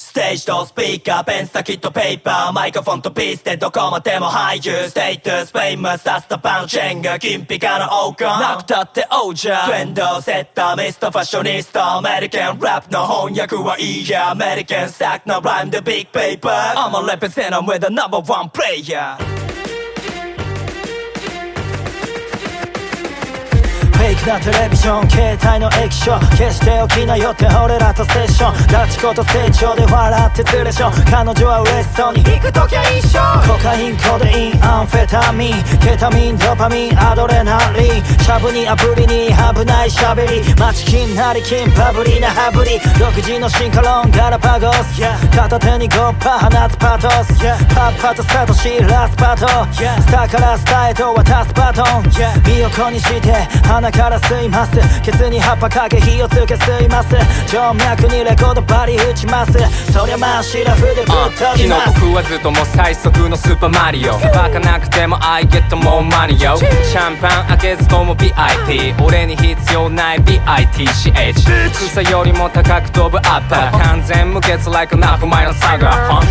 ステージとスピーカーペン先とペーパーマイクフォンとピースでどこまでも俳優ステートスフェイマスダスタパンチェンガ金ピカの王冠なくたって王者トレンドセッターミストファッショニスタアメリカンラップの翻訳はいいやアメリカンスタックのライムでビッグペーパー I'm a represent I'm with the number one player. なテレビジョン携帯の液晶決して起きなよって俺らとセッション。ラチコと成長で笑ってつれしょ彼女は嬉しそうに。行く時は一緒コカインコデインアンフェタミン。ケタミンドパミンアドレナリン。シャブにアプリに危ないしゃべり待ち金なり金パブリな羽振り独自の進化論ガラパゴス。片手にゴッパ放つパトス。パッパとスタートしラスパトスターからスターへと渡すバトン。身を粉にして鼻から吸います。ケツに葉っぱかけ火をつけ吸います。静脈にレコードバリ打ちます。そりゃまあシラフでぶっ飛昨日びます。僕はずっともう最速のスーパーマリオ。バカなくても I get more money yo シャンパン開けずとも VIP 俺に必要ない BITCH 草よりも高く飛ぶアッパー。完全無欠 like ナフマイのサガ。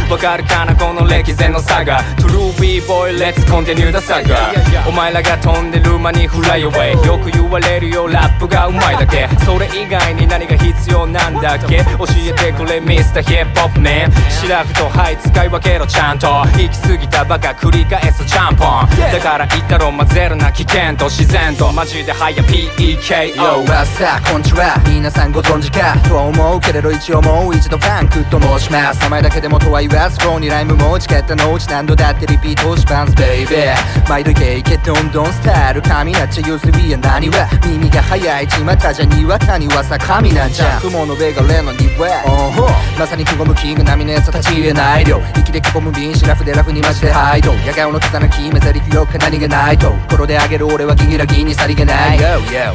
わかるかなこの歴然の差が True B-boy let's continue the saga お前らが飛んでる間にフライ away よく言われるよラップがうまいだけ。それ以外に何が必要なんだっけ？教えてくれ Mr. Hip Hop Man シラフとハイ使い分けろちゃんと。行き過ぎたバカ繰り返すちゃんぽんだから言ったろ混ぜるな危険と自然と。マジで早 PEKO わさこんにちは。皆さんご存知か？と思うけれど一応もう一度ファンクと申します。名前だけでもとは言わずフローにライムもチケットのうち何度だってリピートしますベイベー毎度イケイケどんどんスタイル神なっちゃ be や何は？耳が早い巷じゃにわかにわさ神なんじゃ。雲の上がレのにはおほ。まさにくごむキング並みのやつは立ち入れない量。息でくぼむ瓶シラフでラフにマジでハイド。野顔の汚き目ゼリフよく何がないと。心であげる俺はギギラギにさりげない。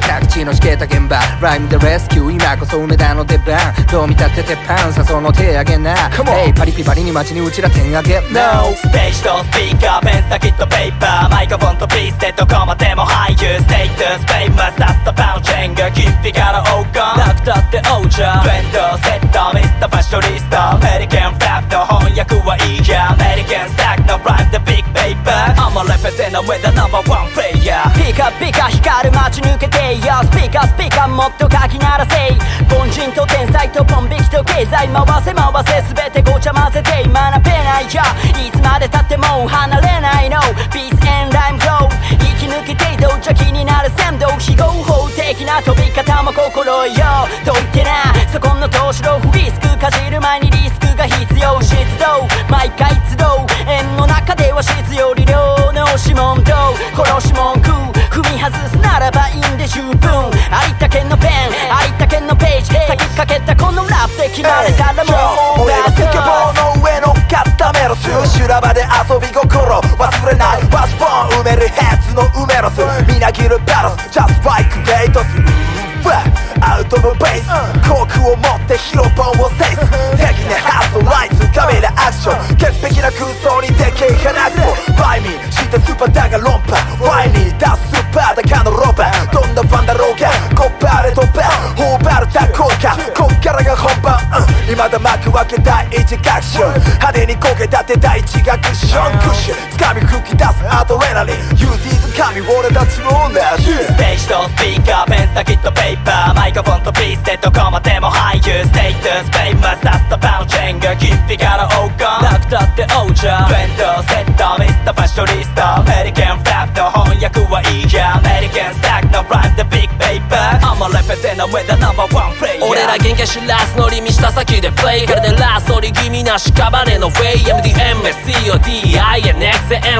各地のしけた現場。ライムでレスキュー今こそ梅田の出番。どう見たって鉄板さその手あげな。Hey パリピパリに街にうちら点あげ。No ステージとスピーカーペン先とペーパー。マイクフォンとピースでどこまでも俳優ステータスフェイマスサスタパンチェンが金ピカの王冠なくたって王者トレンドセッターミスターファッショニスタアメリカンフラップの翻訳はいいやアメリカンスタックのライムでビッグペーパー I'm a represent I'm with the number one player. ピカピカ光る街抜けてよスピカスピカもっとかき鳴らせ凡人と天才とポン引きと経済。回せ回せ全てごちゃ混ぜて。学べないよいつまでたっても離れ気になる鮮度非合法的な飛び方も心よ。と言ってなそこの投資ロフリスクかじる前にリスクが必要。出動毎回集う円の中では質より量の指紋と。殺し文句踏み外すならばいいんで十分。ありたけのペンありたけのページ先かけたこのラップで決まれたらもう。俺はスケボーの上乗っかったメロス修羅場で遊び心忘れない。ワシボーン埋めるヘッズの埋めロスなぎるバロス。Just like レイトスアウトのベースコークを持って広場を制す。敵にハストライズカメラアクション潔癖な空想にでけえ話すバイミーしてスーパーだが論破ワイに出すスーパーだかのロバどんなファンだろうが。コッパーレとバ頬張るタコかこっからが本番、うん。未だ幕開け第一学習派手にこけたって第一学ションクッシュ掴み吹き出すアドレナリン Use these 神俺たちの同じステージとスピーカーペン先とペーパーマイクフォンとピースでどこまでも俳優ステータスフェイマス。サスタパンチェンが金ピカの王冠。なくたって王者。トレンドセッタら原価知らず乗り見した先でプレイからでラストり気味な屍のフェイ。MDMSCODINXN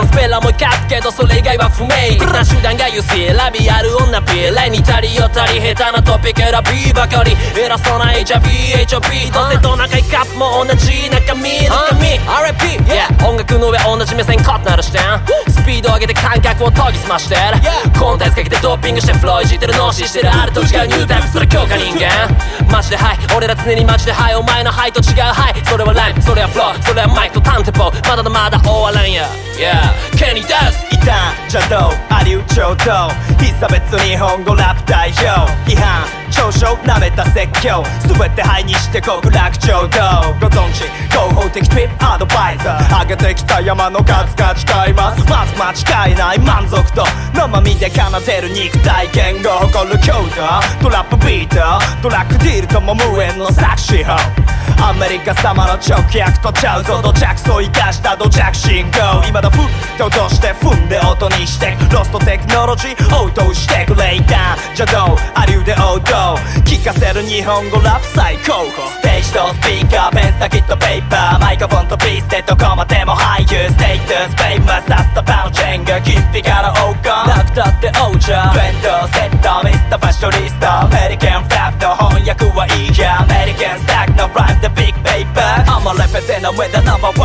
スペラも書くけどそれ以外は不明。的な手段が優勢ラビある女ピーレに足りよ足り下手なトピック選びばかり。偉そうな HIVHOP どうせトナカップも同じ中身中身。RIP Yeah 音楽の上同じ目線カットなる視点スピード上げて感覚を研ぎ澄ましてるコンテンツかけてドーピングしてフローいじってる脳死してるあれと違うニュータイプそれ強化人間。マジでハイ俺ら常にマジでハイお前のハイと違う。ハイそれはライムそれはフロー。それはマイクとタンテもまだまだ終わらんや。Yeah ケニーダス異端邪道ありうちょうど。必差別日本語ラップ代表。批判少々舐めた説教。全て灰にして極楽浄土ご存知？合法的トリップアドバイザー上げてきた山の数が誓います。まず間違いない。満足度。生身で奏でる肉体言語。誇る強度トラップビートドラッグディールとも無縁の作詞法アメリカ様の直訳とちゃうぞ土着層生かした土着信号今だふって落として踏んで音にして。ロストテクノロジー応答してくれいた邪道ありで王道聞かせる日本語ラップ最高峰ステージとスピーカーペン先とペーパー。マイクフォンとピースでどこまでも俳優ステータスペイマス。タスタパンチェンが金ピから王冠なくたって王者トレンドセットミスターファッショニスタアメリカン where the number one.